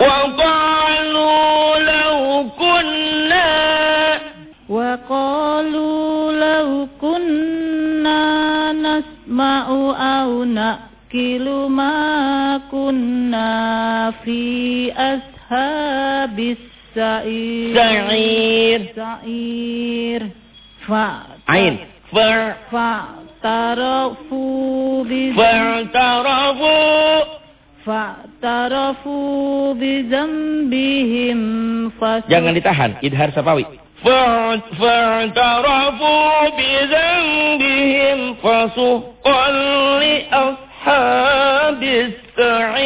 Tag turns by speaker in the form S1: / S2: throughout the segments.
S1: وقالوا لو كنا.
S2: وقالوا لو كنا نسمع أو نأكل ما كنا في أصحاب السعير.
S1: سعير.
S2: سعير.
S1: عين.
S2: فاعترفوا.
S1: فاعترفوا
S3: Jangan ditahan, idhar sapawi.
S1: فاعت- فاعترفوا بذنبهم فسحقا لأصحاب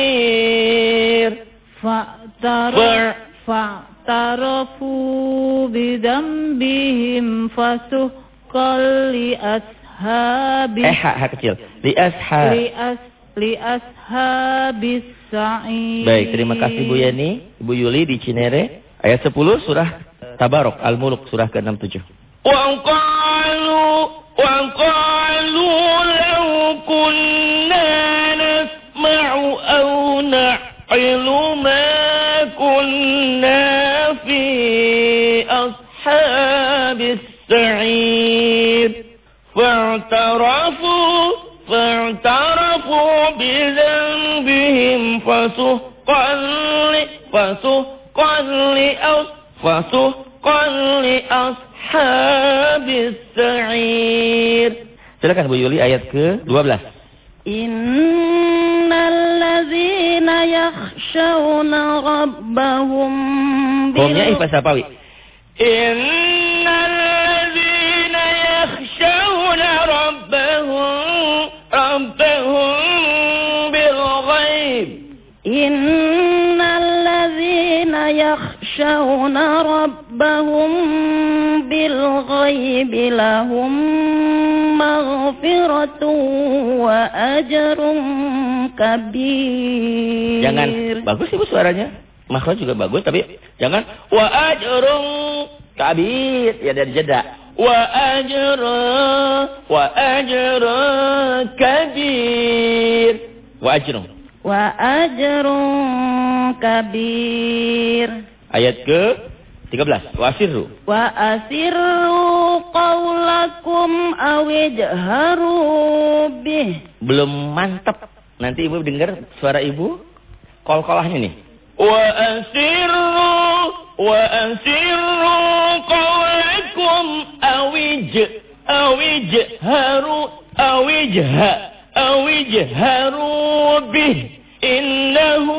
S1: السعير
S2: فاعترف- فاعترفوا بذنبهم فسحقا لأصحاب
S3: Eh, ha, ha kecil. Di
S2: li ashabis sa'id.
S3: Baik, terima kasih Bu Yani, Ibu Yuli di Cinere. Ayat 10 surah Tabarok Al-Muluk surah ke-67.
S1: Wa qalu wa qalu law kunna Wasuhqa li ashabis sa'ir.
S3: Silakan Bu Yuli ayat ke-12.
S2: Innal ladzina yakhshawna rabbahum
S3: bil...
S2: Bomnya
S3: Ihfa Sapawi.
S1: In بالغيب
S2: لهم مغفرة وأجر كبير
S3: Jangan bagus Ibu suaranya. Makhraj juga bagus tapi jangan
S1: wa ajrun
S3: kabir ya dari jeda.
S1: wa ajrun wa ajrun kabir
S3: Wa ajrum.
S2: وأجر كبير
S3: Ayat ke 13. Wa asirru.
S2: Wa asirru qawlakum awidharu bih.
S3: Belum mantap. Nanti ibu dengar suara ibu kol-kolahnya nih.
S1: Wa asirru wa asirru qawlakum awij awijharu awijha awijharu bih innahu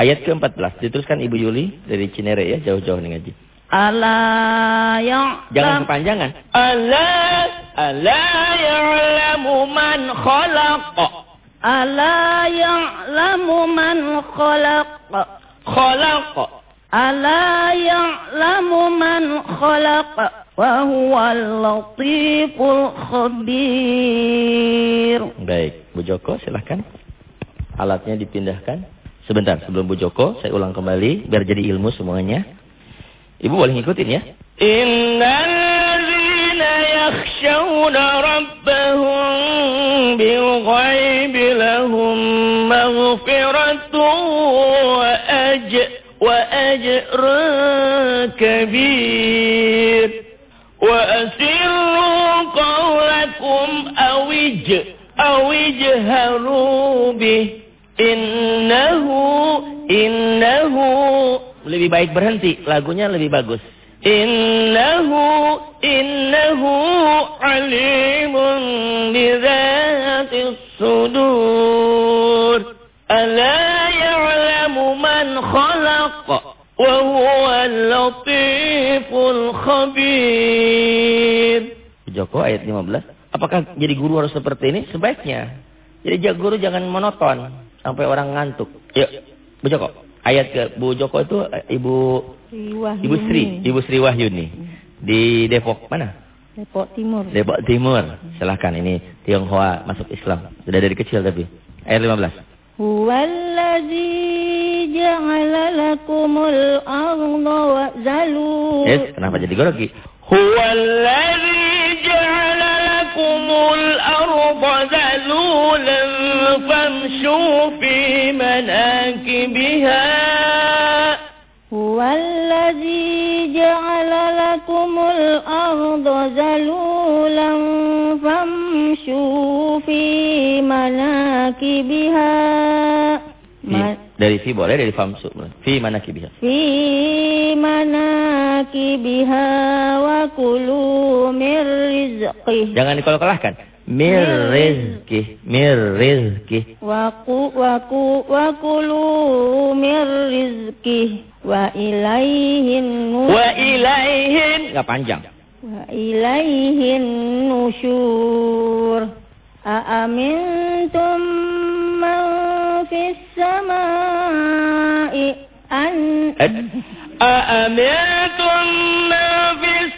S3: Ayat ke-14 diteruskan Ibu Yuli dari Cinere ya jauh-jauh ngaji.
S2: Ala
S3: yang
S2: jangan
S3: kepanjangan.
S1: Ala ala ya'lamu man khalaq.
S2: Ala ya'lamu man khalaq.
S1: Khalaq.
S2: Ala ya'lamu man khalaq wa huwal latiful khabir.
S3: Baik, Bu Joko silahkan. Alatnya dipindahkan. Sebentar, sebelum Bu Joko, saya ulang kembali biar jadi ilmu semuanya. Ibu boleh ngikutin ya.
S1: Innallazina yakhshawna rabbahum bil ghaibi lahum maghfiratun wa ajrun kabir wa asirru qawlakum awij Innahu, innahu.
S3: Lebih baik berhenti, lagunya lebih bagus.
S1: Innahu, innahu alimun bizatis sudur. Ala ya'lamu man khalaq. Wahuwa latiful
S3: khabir. Joko ayat 15. Apakah jadi guru harus seperti ini? Sebaiknya. Jadi guru jangan monoton sampai orang ngantuk. Ya, Bu Joko.
S4: Ayat ke Bu Joko itu Ibu Sri Ibu Sri, Ibu Sri Wahyuni hmm. di Depok mana?
S5: Depok Timur.
S4: Depok Timur. Hmm. Silahkan ini Tionghoa masuk Islam. Sudah dari kecil tapi. Ayat 15.
S5: Wallazi ja'ala lakumul arda wa'zalu.
S4: Yes, kenapa jadi
S1: goroki? Huwallazi ja'ala lakumul arda zalulan فامشوا في مناكبها
S5: Huwallazi ja'ala lakumul arda zalulan famshu fi manakibiha.
S4: Fi, dari fi boleh, dari famsu. Fi mana kibiha.
S5: Fi manakibiha wa kulu mir rizqih.
S4: Jangan dikolok-kolahkan. mirrizki hmm. mirrizki
S5: waku waku wakulu mirrizki wa ilaihin wa ilaihin
S4: Gak panjang.
S5: Wa ilaihin nusyur. Aamintum man fis samai an
S4: eh,
S1: aamintum man fis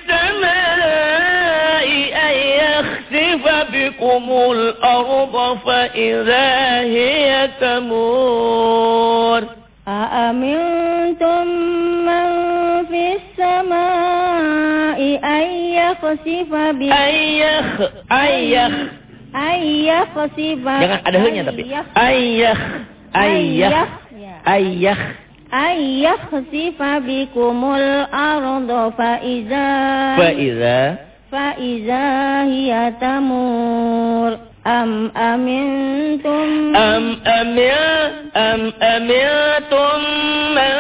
S1: يخسف بكم الأرض فإذا هي تمور
S5: أأمنتم من في السماء أن يخسف بكم
S1: أن يخ أن يخ
S5: أن يخسف
S4: Jangan ada hanya tapi.
S5: أن
S1: أن يخ أن يخ
S5: يخ-
S4: Ayah.
S5: أن يخسف بكم الأرض فإذا
S4: Faiza.
S5: فإذا هي تمور. أم أمنتم
S1: أم أمن أم أمنتم من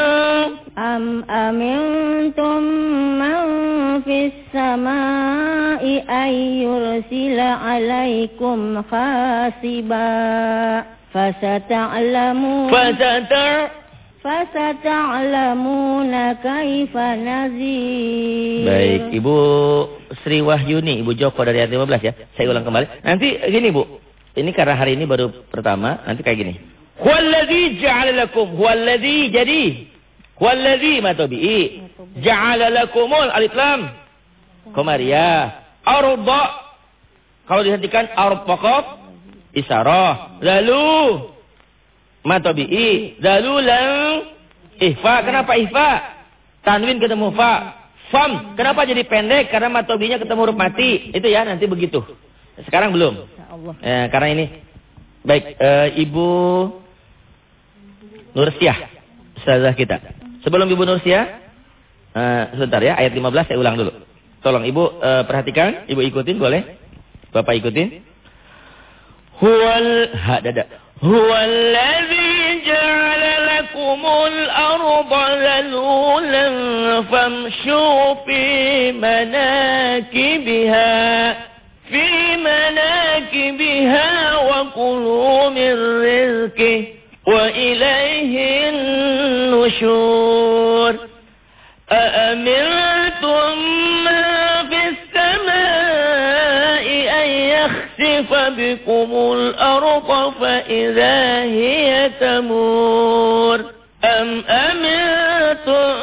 S5: أم أمنتم من في السماء أن يرسل عليكم حاسبا فستعلمون
S1: فستر
S5: فستعلمون كيف نذير.
S4: Baik, Ibu Sri Wahyuni, Ibu Joko dari RT 15 ya. Saya ulang kembali. Nanti gini Bu, ini karena hari ini baru pertama, nanti kayak gini.
S1: Huwallazi ja'ala lakum, huwallazi jadi. Huwallazi matobi'i. Ja'ala lakumul alif lam.
S4: Komariah.
S1: Arba.
S4: Kalau dihentikan arbaqaf isarah,
S1: Lalu
S4: matobi'i.
S1: Lalu lang
S4: ihfa. Kenapa ihfa? Tanwin ketemu fa. Fam, kenapa jadi pendek? Karena matobinya ketemu huruf mati. Itu ya, nanti begitu. Sekarang belum. Eh, karena ini. Baik, eh, Ibu Nursiah, ustazah kita. Sebelum Ibu Nursiah, eh, sebentar ya, ayat 15 saya ulang dulu. Tolong Ibu eh, perhatikan, Ibu ikutin boleh? Bapak ikutin.
S1: Huwal
S4: ha dada.
S1: Huwallazi ja'ala لكم الأرض ذلولا فامشوا في مناكبها في مناكبها وكلوا من رزقه وإليه النشور. بكم الأرض فإذا هي تمور أم أمنتم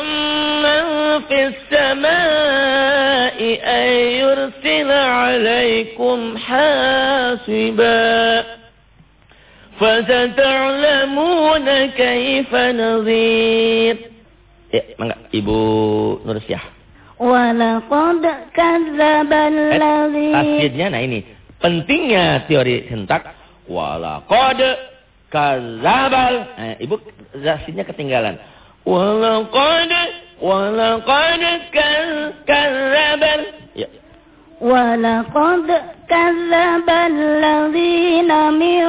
S1: من في السماء أن يرسل عليكم حاسبا فستعلمون كيف نظير.
S4: Ibu Nursiah.
S5: ولقد كذب
S4: tasjidnya nah ini. Pentingnya teori hentak. Walaqad kazabal. Nah, ibu tasjidnya ketinggalan.
S1: ولقد ولقد كذ- كذب
S4: Ya.
S5: ولقد كذب الذين من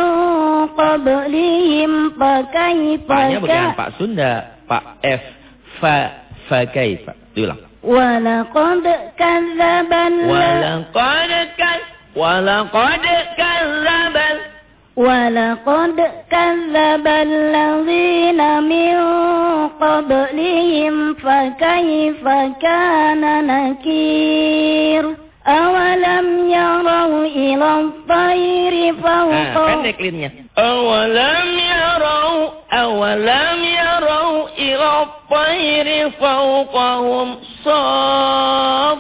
S5: قبلهم فكيف
S4: Pak-nya bukan
S5: كان
S4: Pak Sunda, Pak F. Fa fa kaifa. Diulang.
S5: ولقد كذب الذين
S1: ولقد كذب ولقد كذب
S5: ولقد كذب الذين من قبلهم فكيف كان نكير أولم يروا إلى الطير
S4: Nah,
S5: فوقهم
S4: pendek linnya.
S1: أولم يروا أولم يروا إلى الطير فوقهم صافات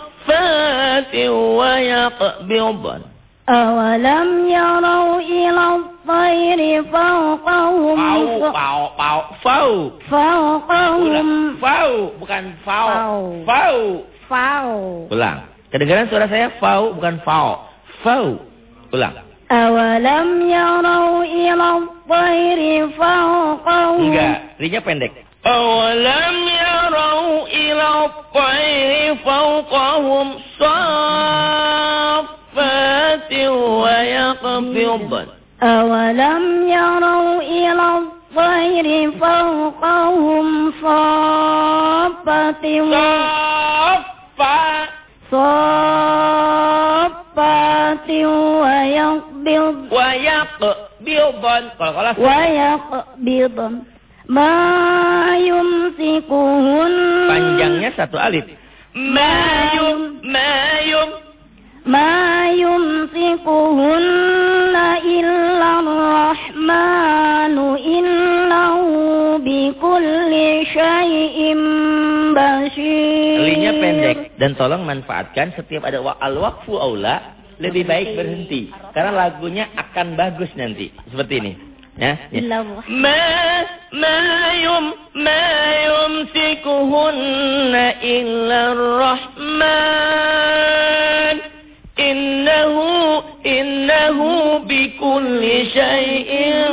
S1: ويقبضن
S5: أولم يروا إلى الطير فوقهم
S1: Pau, pau, pau, fau.
S5: فوقهم
S1: Ulang. Fau, bukan fau.
S5: Fau.
S1: Fau.
S5: فوق
S6: Ulang. Kedengaran suara saya fau bukan fau. Fau. Ulang.
S5: أولم يروا إلى الطير فوقهم
S6: Enggak, rinya pendek.
S1: أولم يروا إلى الطير فوقهم صافات ويقبضن
S5: أولم يروا إلى الطير فوقهم صافة
S1: صافات
S5: صافات ويقبض
S1: ويقبضن kalau kelas
S5: ويقبضن ما يمسكهن
S6: Panjangnya satu alif.
S1: ما يم ما يم
S5: ما يمسكهن إلا الرحمن إنه بكل شيء بشير
S6: Linya pendek dan tolong manfaatkan setiap ada wa- al-waqfu aula lebih baik berhenti karena lagunya akan bagus nanti seperti ini Ya. ya.
S1: Ma ma yum ma yumsikuhunna illa rahman innahu innahu bikulli syai'in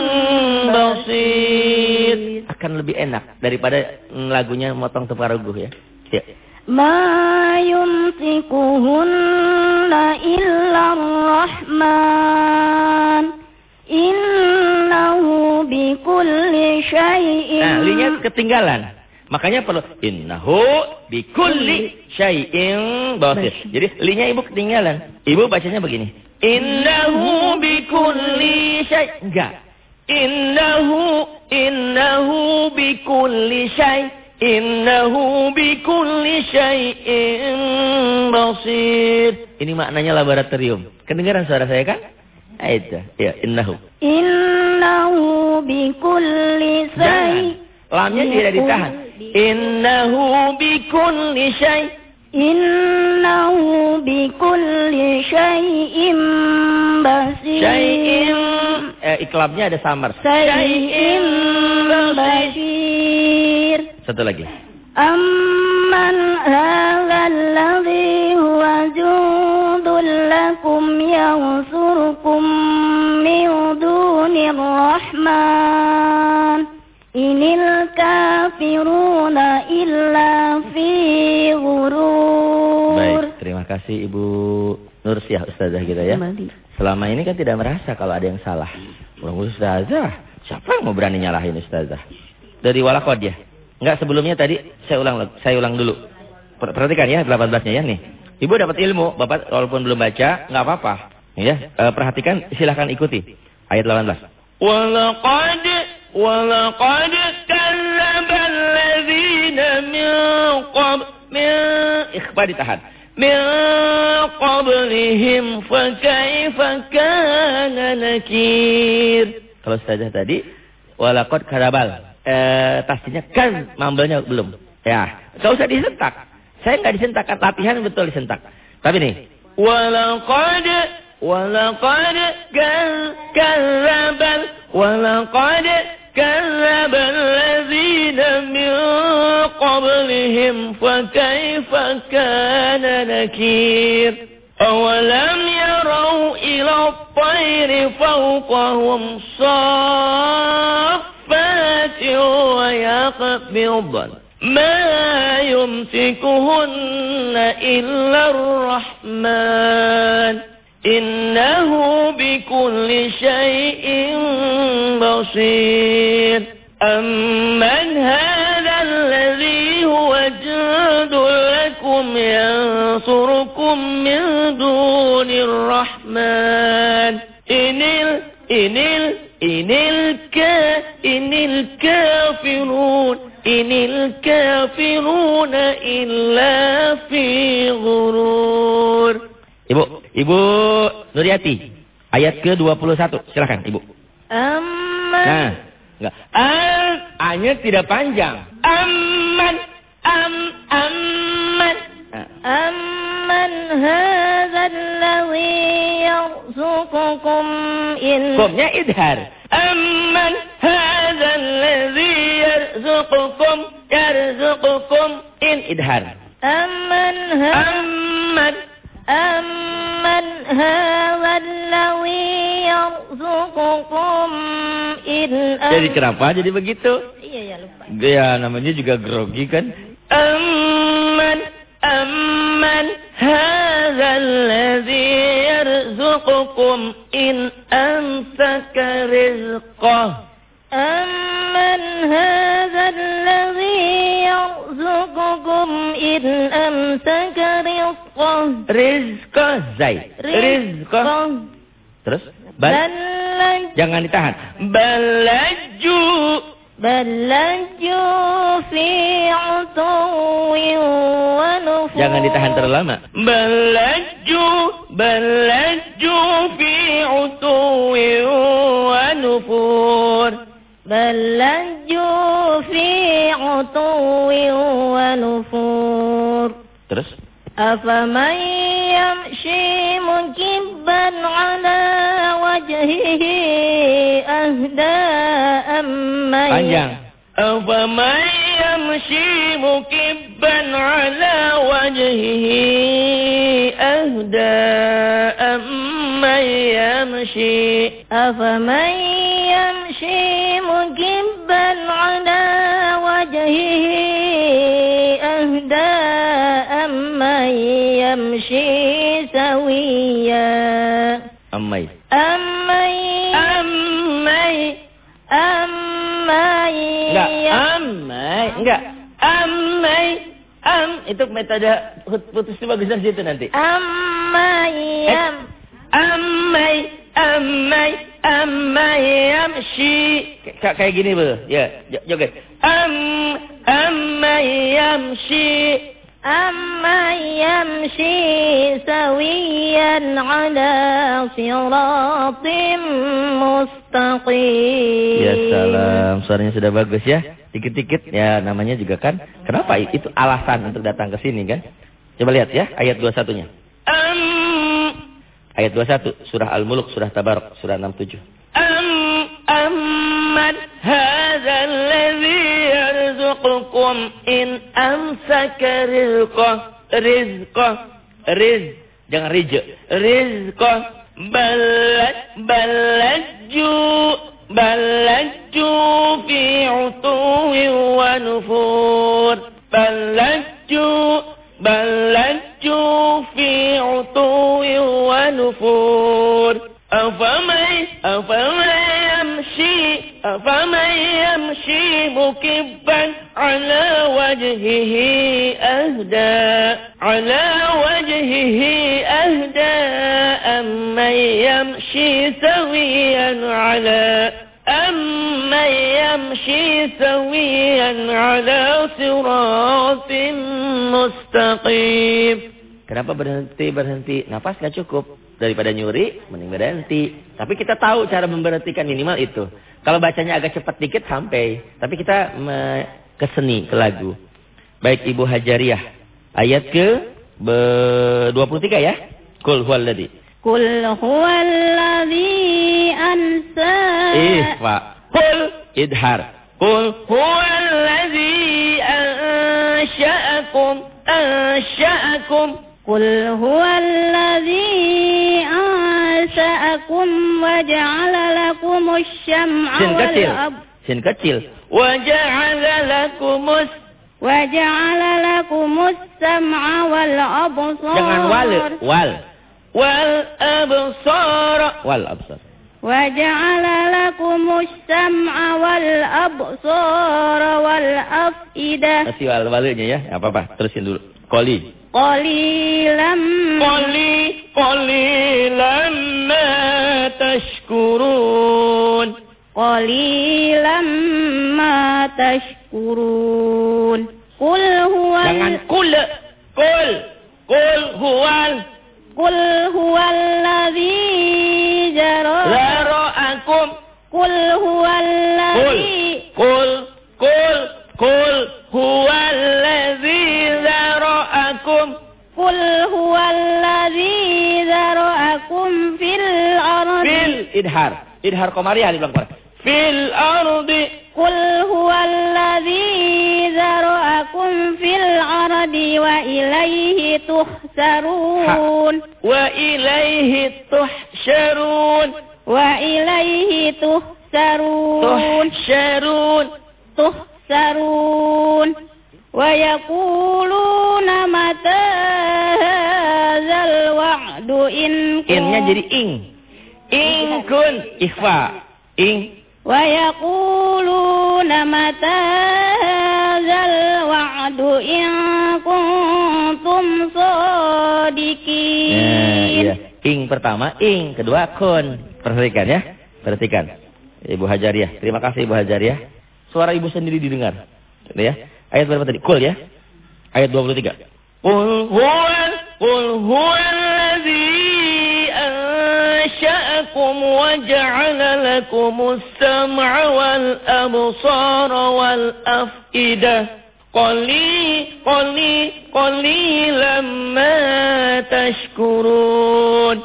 S1: basir
S6: akan lebih enak daripada lagunya motong teparaguh ya. Ya.
S5: Ma yumsikuhunna illa rahman Innahu bikulli syai'in.
S6: Nah, lihat ketinggalan. Makanya perlu innahu bikulli syai'in basir. Jadi linya ibu ketinggalan. Ibu bacanya begini.
S1: Innahu bikulli syai'.
S6: Enggak.
S1: Innahu innahu bikulli syai' innahu bikulli syai'in basir.
S6: Ini maknanya laboratorium. Kedengaran suara saya kan? Aida Ya, innahu.
S5: Innahu
S6: bikulli
S5: syai.
S6: Lamnya tidak ditahan.
S1: Innahu bikulli syai.
S5: Innahu bikulli syai'im basir.
S1: Syai'im.
S6: Eh, iklabnya ada samar.
S5: Syai'im basir.
S6: Satu lagi.
S5: أمن هذا الذي هو جند لكم ينصركم من دون الرحمن إن الكافرون إلا في غرور
S6: Baik, terima kasih Ibu Nursiah Ustazah kita ya. Selama ini kan tidak merasa kalau ada yang salah. Orang Ustazah, siapa yang mau berani nyalahin Ustazah? Dari walakod ya. Enggak sebelumnya tadi saya ulang saya ulang dulu. Perhatikan ya 18-nya ya nih. Ibu dapat ilmu, Bapak walaupun belum baca nggak apa-apa. Ya, e, perhatikan silahkan ikuti ayat 18.
S1: Walaqad walaqad kallaba alladziina min qab min
S6: ikhbar. Min
S1: qablihim fa kaifa kana nakir.
S6: Kalau saja tadi walaqad karabal eh, pastinya kan mambelnya belum. Ya, kau usah disentak. Saya nggak disentak, latihan betul disentak. Tapi nih,
S1: walaqad walaqad kadzdzabal walaqad kadzdzabal ladzina min qablihim fa kaifa kana nakir awalam yarau ila al-tayri fawqahum saffat صافات ويقبضن ما يمسكهن إلا الرحمن. إنه بكل شيء بصير.
S6: ayati. Ayat ke-21. Silahkan, Ibu.
S5: Amman.
S6: Nah, enggak. Al, hanya tidak panjang.
S1: Amman. Am, amman.
S5: Nah. Amman hadzalladzi yarzuqukum in.
S1: kumnya idhar. Amman hadzalladzi yarzuqukum yarzuqukum in idhar.
S7: kenapa jadi begitu?
S5: Iya, ya lupa.
S7: Ya, namanya juga grogi kan.
S1: Amman, amman, hazalazi yarzuqukum in amsaka rizqah.
S5: Amman hazalladzi yarzuqukum in amsaka rizqah.
S1: Rizqah, Zai. Rizqah.
S7: Terus? Bal
S5: Balaj.
S7: Jangan ditahan.
S1: Balaju.
S5: Balaju fi wa.
S7: Jangan ditahan terlalu lama.
S1: Balaju, balaju fi utuwi.
S5: Balaju fi
S7: utuwi.
S5: أفمن يمشي مكبا على وجهه أهدى أمن
S7: Panjang.
S1: أفمن يمشي مكبا على وجهه أهدى أمن يمشي
S5: أفمن يمشي مكبا على وجهه أمن يمشي سويا
S7: Amai.
S5: أمن
S1: أمن
S5: أمن
S1: Enggak, amai, enggak. Amai, am itu metode putus itu bagus dari situ nanti.
S5: أمن يم
S1: Amai, amai, amai yamshi. Kayak kayak gini betul. Ya, jo- joget. Am, amai yamshi.
S5: أمن يمشي سويا على صراط مستقيم
S7: Ya salam, suaranya sudah bagus ya. Dikit-dikit ya namanya juga kan. Kenapa itu alasan untuk datang ke sini kan? Coba lihat ya ayat 21-nya.
S1: Am,
S7: Ayat 21 surah Al-Mulk, surah Tabarak, surah 67.
S1: أم أمن هذا الذي يرزقكم إن أمسك رزقه رزقه رزق jangan rij rizqah bal bal lajju bal lajju fi utuwi wa nufur bal lajju bal lajju fi utuwi wa nufur أفمن أفمن يمشي أفمن يمشي مكبا على وجهه أهدى على وجهه أهدى أمن يمشي سويا على أمن يمشي سويا على صراط مستقيم
S7: Kenapa berhenti berhenti? Nafas nggak cukup. Daripada nyuri, mending berhenti. Tapi kita tahu cara memberhentikan minimal itu. Kalau bacanya agak cepat dikit sampai. Tapi kita me- ke seni, ke lagu. Baik Ibu Hajariah. Ayat ke be- 23 ya. Kul huwallazi.
S5: قل هو الذي أنسى
S7: Ih, Pak. Kul idhar.
S1: قل هو الذي أنشأكم أنشأكم
S5: قل هو الذي أنشأكم وجعل لكم الشمع
S7: Sin kecil.
S5: والأب
S7: Sin kecil.
S1: وجعل لكم الس-
S5: وجعل لكم السمع والأبصار
S7: Jangan wal. Wal.
S1: والأبصار
S7: Wal absar.
S5: وجعل لكم السمع والأبصار والأفئدة
S7: Masih wal walnya ya. Nggak apa-apa. Terusin dulu. Koli.
S5: قليلا
S1: قلي قليلا ما تشكرون
S5: qalilan ma tashkurun. Qul huwal
S1: Jangan kul. Kul. Kul huwal.
S5: Qul huwal ladzi jara.
S1: Jaraakum.
S5: Qul huwal
S1: ladzi.
S5: Qul.
S1: Qul. Qul. Huwal ladzi jaraakum.
S2: Qul huwal ladzi jaraakum fil ardh.
S5: Fil idhar. Idhar komariah dibilang
S1: korek.
S2: Qul huwallazi zara'akum fil ardi wa ilaihi tuhsarun.
S1: Wa ilaihi tuhsyarun.
S2: Wa ilaihi tuhsarun.
S1: Tuhsyarun.
S2: tuhsarun wa yaquluna mata hadzal wa'du in
S5: Innya jadi ing.
S1: In kun.
S5: Ikhfa.
S2: Yaquluna mata hadzal wa'du in kuntum sadiqin
S5: Nah, iya. Ing pertama, ing kedua kun. Perhatikan ya. Perhatikan. Ibu Hajariah. Terima kasih Ibu Hajariah. Suara ibu sendiri didengar. Ini ya. Ayat berapa tadi? Kul ya. Ayat 23.
S1: Qul huwa qul huwa وجعل لكم السمع والأبصار والأفئدة. قلي قلي قلي ما تشكرون.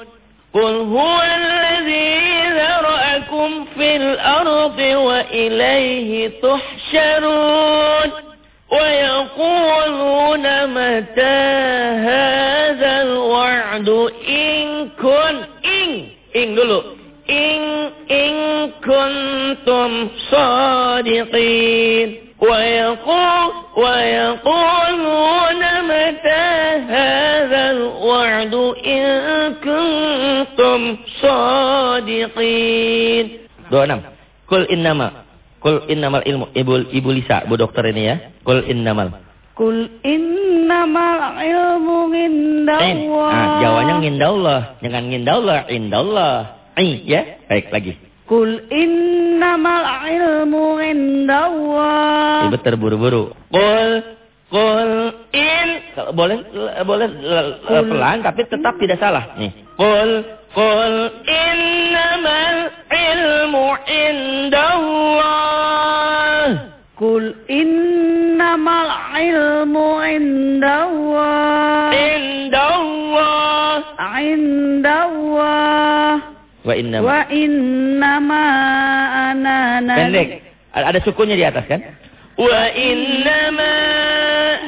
S1: قل هو الذي ذرأكم في الأرض وإليه تحشرون. ويقولون متى هذا الوعد إن كن إن إن dulu إن إن كنتم صادقين ويقول ويقولون متى هذا الوعد إن كنتم صادقين
S5: 26. Kul innama. Kul innamal ilmu. Ibu, Ibu Lisa, Bu dokter ini ya. Kul innamal.
S2: Kul innamal ilmu
S5: In.
S2: indallah
S5: Ah, jawanya ngindallah. Jangan ngindallah, indallah. I ya. Baik lagi.
S2: Kul innamal ilmu indallah.
S5: Ibu terburu-buru.
S1: Kul kul in
S5: Kalau boleh boleh eh, kul. pelan tapi tetap tidak salah. Nih.
S1: Kul kul innamal ilmu indallah.
S2: Kul innamal ilmu indallah.
S1: Indallah.
S2: Indallah.
S5: Wa innama.
S2: Wa innama anana.
S5: Pendek. Ada sukunya di atas kan?
S1: Wa innama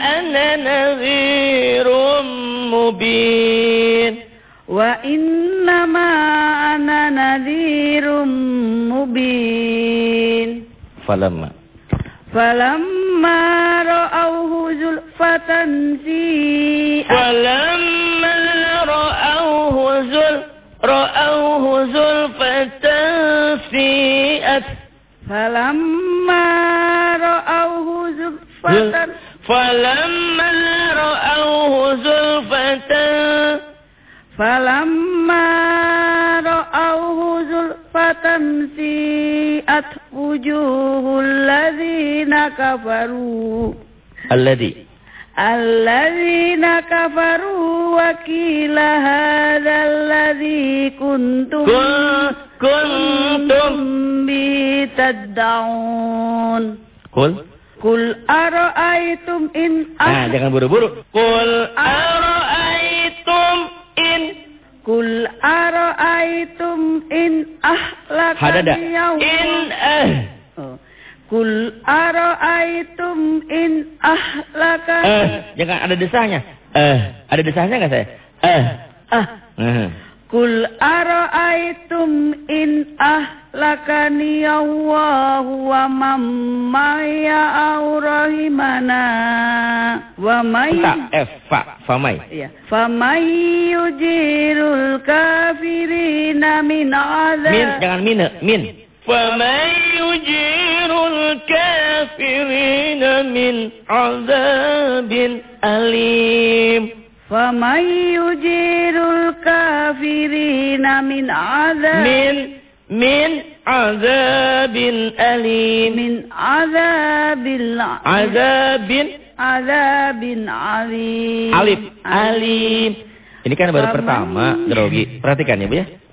S1: ana ghirum mubin.
S2: Wa innama ana nadhirum mubin.
S5: Falamma.
S2: Falamma ra'awhu zulfatan
S1: si. Falamma الله زلفة سيئت. فلما رأوه زلفة
S2: فلما رأوه زلفة فلما رأوه زلفة سيئت
S5: وجوه
S2: الذين كفروا. الذي Alladzina kafaru wa
S1: kila hadzal
S2: kuntum kuntum
S5: bi.
S2: Kul Kul ara'aitum
S5: in
S2: Ah,
S5: jangan buru-buru.
S2: Kul ara'aitum in
S5: Kul
S2: ara'aitum in
S1: ahlakani In
S2: ah Kul aro'aitum in ahlaka.
S5: Eh, jangan ada desahnya. Eh, ada desahnya nggak saya? Eh.
S2: Ah. Mhm. Kul aro'aitum in ahlakani Allahu wa mamaya aurahimana wa
S5: may eh, fa famai.
S2: Iya. Famai yujirul kafirina
S5: min
S2: azab.
S5: Min jangan min min.
S1: فمن يجير الكافرين من عذاب أليم
S2: فمن يجير الكافرين من عذاب
S1: من من عذاب أليم
S2: من عذاب الع-
S1: عذاب
S2: عذاب عليم
S5: Alif, alim. Ini kan baru
S2: Famai.
S5: pertama, grogi. Perhatikan ya, Bu ya.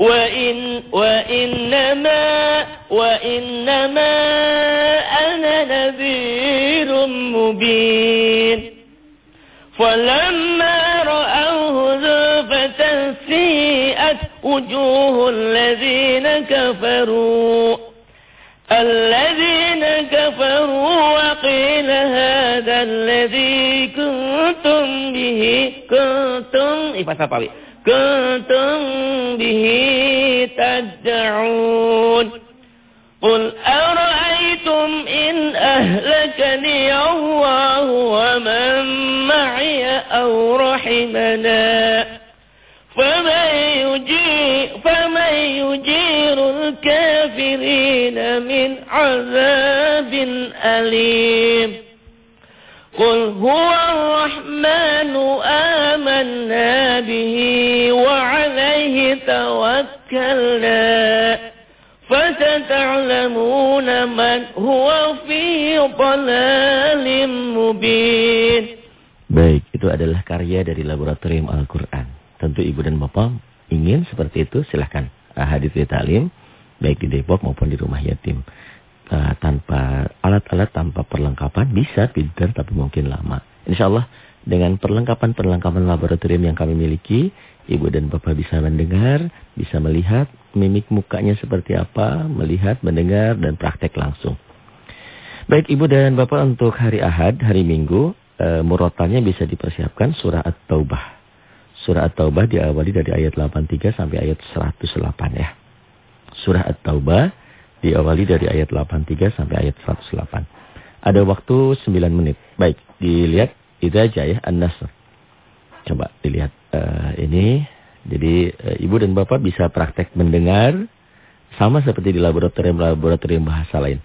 S2: وإن وإنما وإنما أنا نذير مبين. فلما رأوه زلفة سيئت وجوه الذين كفروا. الذين كفروا وقيل هذا الذي كنتم به كنتم إيه كنتم به تدعون. قل أرأيتم إن أهلكني الله ومن معي أو رحمنا؟ فمن يجير, فمن يجير الكافرين من عذاب أليم. قل هو الرحمن آمنا به وعليه توكلنا فستعلمون من هو في ضلال مبين
S1: Baik, itu adalah karya dari Laboratorium Al-Quran. Tentu Ibu dan Bapak ingin seperti itu, silahkan. Hadis di Talim, baik di Depok maupun di rumah yatim. Uh, tanpa alat-alat, tanpa perlengkapan, bisa pinter tapi mungkin lama. Insya Allah dengan perlengkapan-perlengkapan laboratorium yang kami miliki, Ibu dan Bapak bisa mendengar, bisa melihat mimik mukanya seperti apa, melihat, mendengar, dan praktek langsung. Baik Ibu dan Bapak untuk hari Ahad, hari Minggu, e, murotalnya bisa dipersiapkan surah At-Taubah. Surah At-Taubah diawali dari ayat 83 sampai ayat 108 ya. Surah At-Taubah diawali dari ayat 83 sampai ayat 108. Ada waktu 9 menit. Baik, dilihat itu aja ya An-Nasr. Coba dilihat uh, ini. Jadi uh, ibu dan bapak bisa praktek mendengar sama seperti di laboratorium-laboratorium bahasa lain.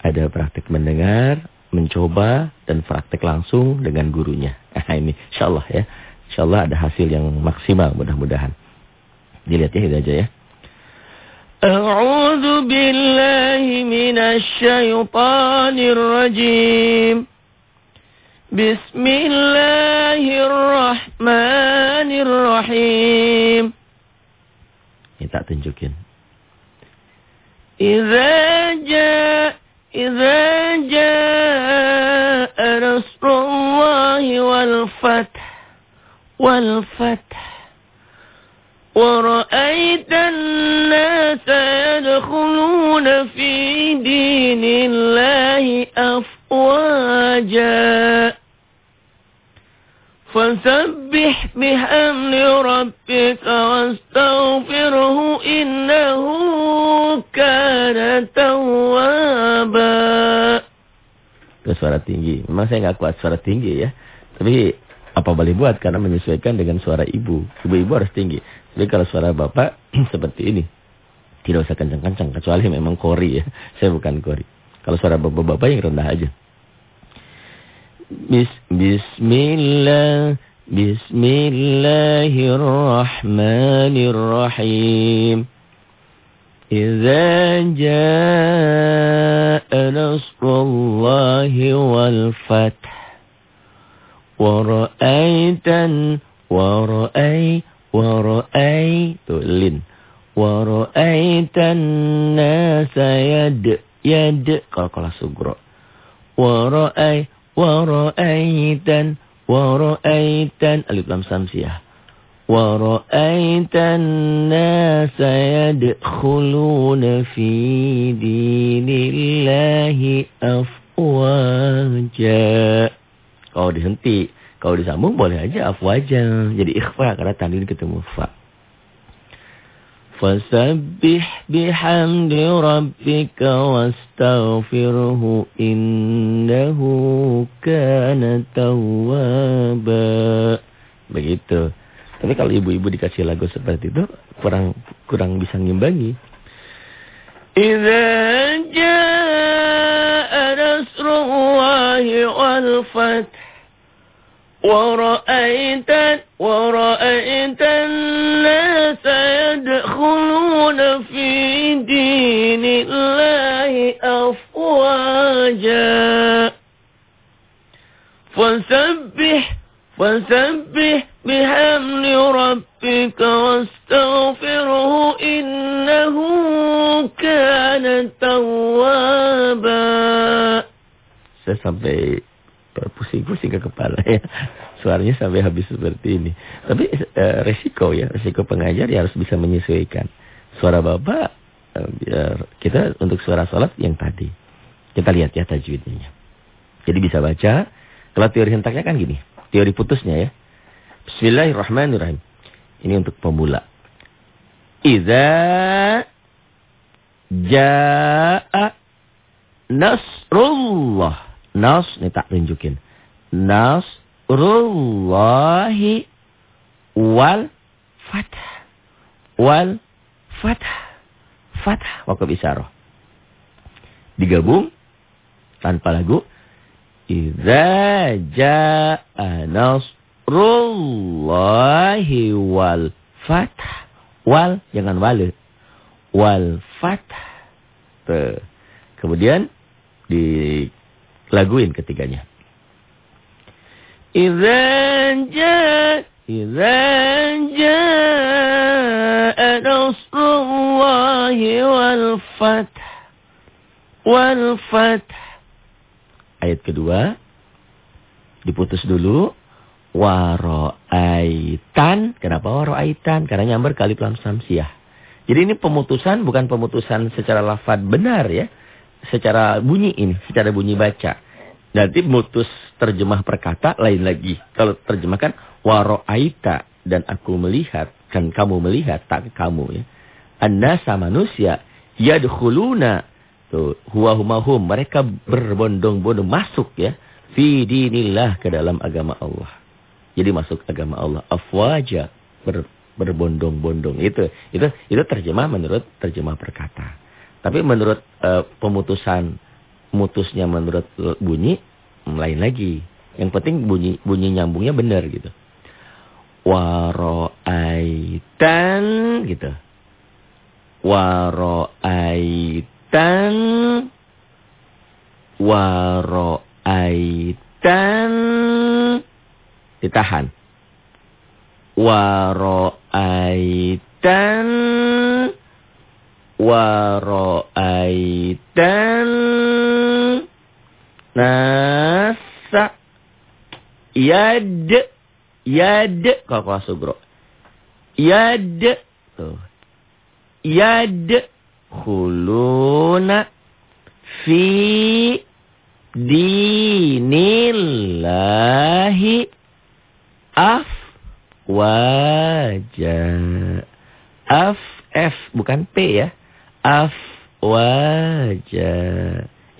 S1: Ada praktek mendengar, mencoba dan praktek langsung dengan gurunya. Nah, ini insyaallah ya. Insyaallah ada hasil yang maksimal mudah-mudahan. Dilihat ya itu aja ya.
S2: أعوذ بالله من الشيطان الرجيم بسم الله الرحمن الرحيم.
S1: Kita tunjukin.
S2: إذا جاء إذا جاء نصر الله والفتح والفتح. ورأيت الناس يدخلون في دين الله أفواجا. فسبح بحمد ربك واستغفره إنه كان توابا
S1: Ke suara tinggi. Memang saya nggak kuat suara tinggi ya. Tapi apa boleh buat karena menyesuaikan dengan suara ibu. Ibu-ibu harus tinggi. Jadi kalau suara bapak seperti ini. Tidak usah kencang-kencang. Kecuali memang kori ya. Saya bukan kori. Kalau suara bapak-bapak yang rendah aja. Bis, bismillah Bismillahirrahmanirrahim. Iza jaa nasrullahi wal fath wa ra'aitan ra'ai wa ra'ai tulin wa yad yad kalau kalau sugro wa ra'ai ورأيتا ورأيتا ألف لام سامسية ورأيت الناس يدخلون في دين الله أفواجا Kalau dihenti, kalau disambung boleh aja afwaja. Jadi ikhfa karena tanwin ketemu fa. فسبح بحمد ربك واستغفره إنه كان توابا begitu tapi kalau ibu-ibu dikasih lagu seperti itu kurang kurang bisa ngimbangi
S2: إذا جاء نصر الله والفتح ورأيت ورأيت الناس في دين الله أفواجا. فسبح فسبح بحمد ربك واستغفره إنه كان توابا.
S1: sampai pusing-pusing ke kepala ya. Suaranya sampai habis seperti ini. Tapi eh, resiko ya, resiko pengajar ya harus bisa menyesuaikan. Suara Bapak biar kita untuk suara salat yang tadi. Kita lihat ya tajwidnya. Jadi bisa baca. Kalau teori hentaknya kan gini. Teori putusnya ya. Bismillahirrahmanirrahim. Ini untuk pemula. Iza ja'a nasrullah. Nas, ini tak tunjukin. Nasrullahi wal fath. Wal fath. Fath. Waktu bisaroh. Digabung. Tanpa lagu. Iza ja'a nasrullahi wal fath. Wal, jangan wal. Wal fath. Kemudian di Laguin ketiganya. Iza ja Iza jaa nasrullahi wal fath wal fath. Ayat kedua diputus dulu waroaitan. Kenapa waroaitan? Karena nyamber kali pelam samsiah. Jadi ini pemutusan bukan pemutusan secara lafad benar ya secara bunyi ini, secara bunyi baca. Nanti mutus terjemah perkata lain lagi. Kalau terjemahkan waro'aita dan aku melihat, kan kamu melihat, tak kamu ya. An-nasa manusia yadkhuluna tuh huwa humahum mereka berbondong-bondong masuk ya fi dinillah ke dalam agama Allah. Jadi masuk agama Allah afwaja ber, berbondong-bondong itu itu itu terjemah menurut terjemah perkata. Tapi menurut uh, pemutusan mutusnya menurut bunyi lain lagi. Yang penting bunyi bunyi nyambungnya benar gitu. Waroaitan gitu. Waroaitan waroaitan ditahan. Waroaitan waro'aitan nasa yad yad kalau sugro. Yad tuh. Yad khuluna fi dinillahi af wajah af f bukan p ya afwaja.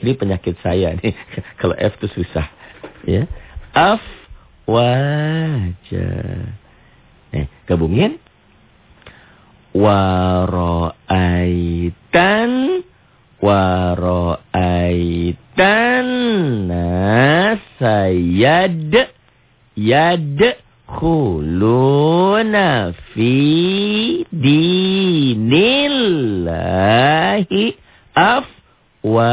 S1: Ini penyakit saya nih. Kalau F itu susah. Ya. Afwaja. Nih, gabungin. Waro'aitan. Waro'aitan. Nasayad. Yad. Khuluna fi dinillahi afwaja.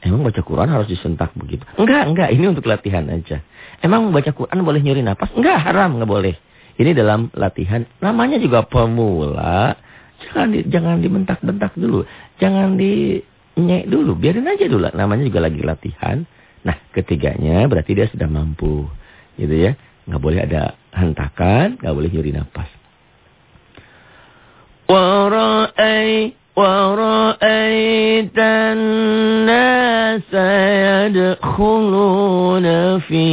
S1: Emang baca Quran harus disentak begitu? Enggak, enggak. Ini untuk latihan aja. Emang baca Quran boleh nyuri napas? Enggak, haram, enggak boleh. Ini dalam latihan. Namanya juga pemula. Jangan di, jangan dibentak-bentak dulu. Jangan di nyek dulu. Biarin aja dulu. Namanya juga lagi latihan. Nah, ketiganya berarti dia sudah mampu Gitu ya. Nggak boleh ada hentakan, nggak boleh nyuri nafas. Wara'ai ورأيت الناس يدخلون في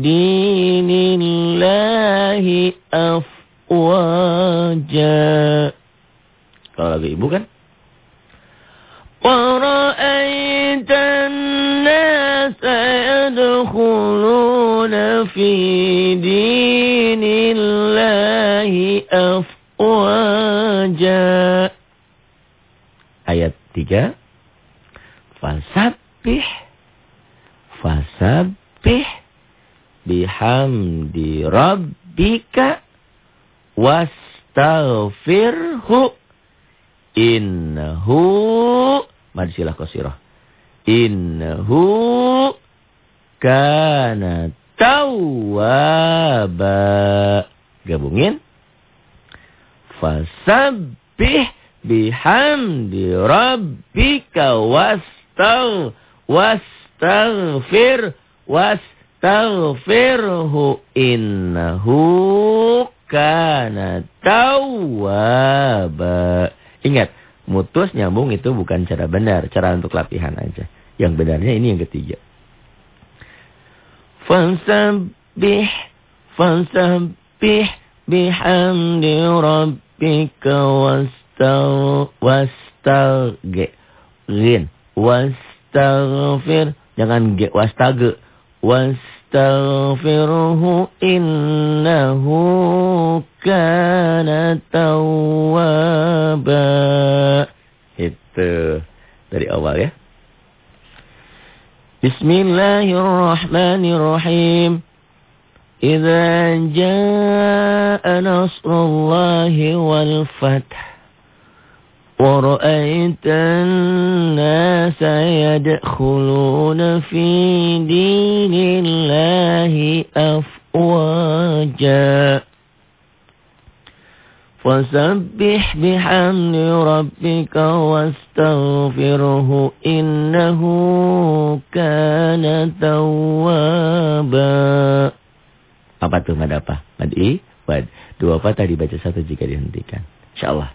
S1: دين الله أفواجا Kalau lagu ibu kan? ورأيت الناس يدخلون في دين الله أفواجا Ayat 3 Fasabbih Fasabbih Bihamdi Rabbika Was wastaghfirhu innahu mad silah qasirah innahu kana tawwaba. Gabungin. Fasabbih bihamdi rabbika wastagh wastaghfir wastaghfirhu innahu kana tawwaba. Ingat mutus nyambung itu bukan cara benar cara untuk latihan aja. Yang benarnya ini yang ketiga fasabbih fasabbih bihamdi rabbika wastagin wastaghfir jangan ge wastage wastaghfirhu innahu kana tawwaba Bismillahirrahmanirrahim إذا جاء نصر الله والفتح ورأيت الناس يدخلون في دين الله أفواجا. فسبح بحمد ربك واستغفره إنه كان توابا Apa tuh mad apa? Mad i, wad. Dua patah dibaca satu jika dihentikan. InsyaAllah.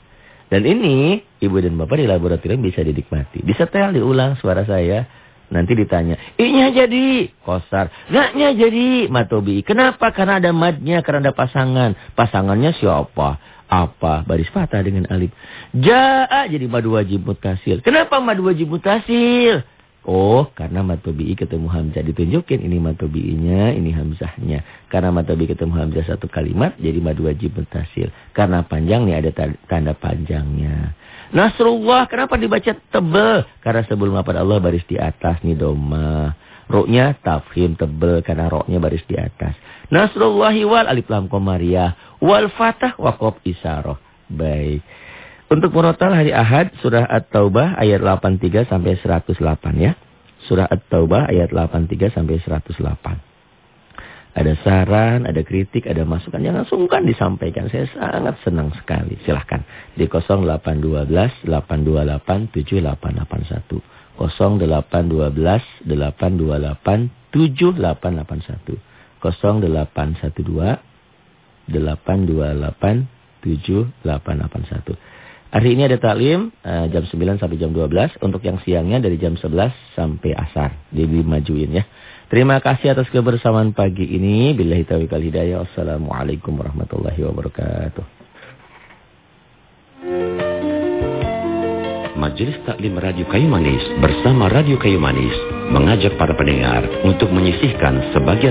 S1: Dan ini, ibu dan bapak di laboratorium bisa dinikmati. Disetel, diulang suara saya. Nanti ditanya, i-nya jadi kosar, gaknya jadi matobi. Kenapa? Karena ada madnya, karena ada pasangan. Pasangannya siapa? Apa? Baris patah dengan alif. Ja'a jadi madu wajib mutasil. Kenapa madu wajib mutasil? Oh, karena matobi'i ketemu hamzah. Ditunjukin ini matobi'inya, ini hamzahnya. Karena matobi'i ketemu hamzah satu kalimat, jadi madu wajib mutasil. Karena panjang nih ada tanda panjangnya. Nasrullah, kenapa dibaca tebel? Karena sebelum lapar Allah baris di atas nih doma. Roknya tafhim tebel karena roknya baris di atas. Nasrullahi wal alif lam komariah. Wal fatah wakob isaroh. Baik. Untuk murotal hari Ahad surah At-Taubah ayat 83 sampai 108 ya. Surah At-Taubah ayat 83 sampai 108. Ada saran, ada kritik, ada masukan. Jangan sungkan disampaikan. Saya sangat senang sekali. Silahkan. Di 0812 828 7881. 0812 828 7881. 0812 828 7881. Hari ini ada taklim uh, jam 9 sampai jam 12. Untuk yang siangnya dari jam 11 sampai asar. Dimajuin ya. Terima kasih atas kebersamaan pagi ini. Billahi taufiq wal hidayah. Wassalamualaikum warahmatullahi wabarakatuh.
S8: Majelis Taklim Radio Kayu Manis bersama Radio Kayu Manis mengajak para pendengar untuk menyisihkan sebagian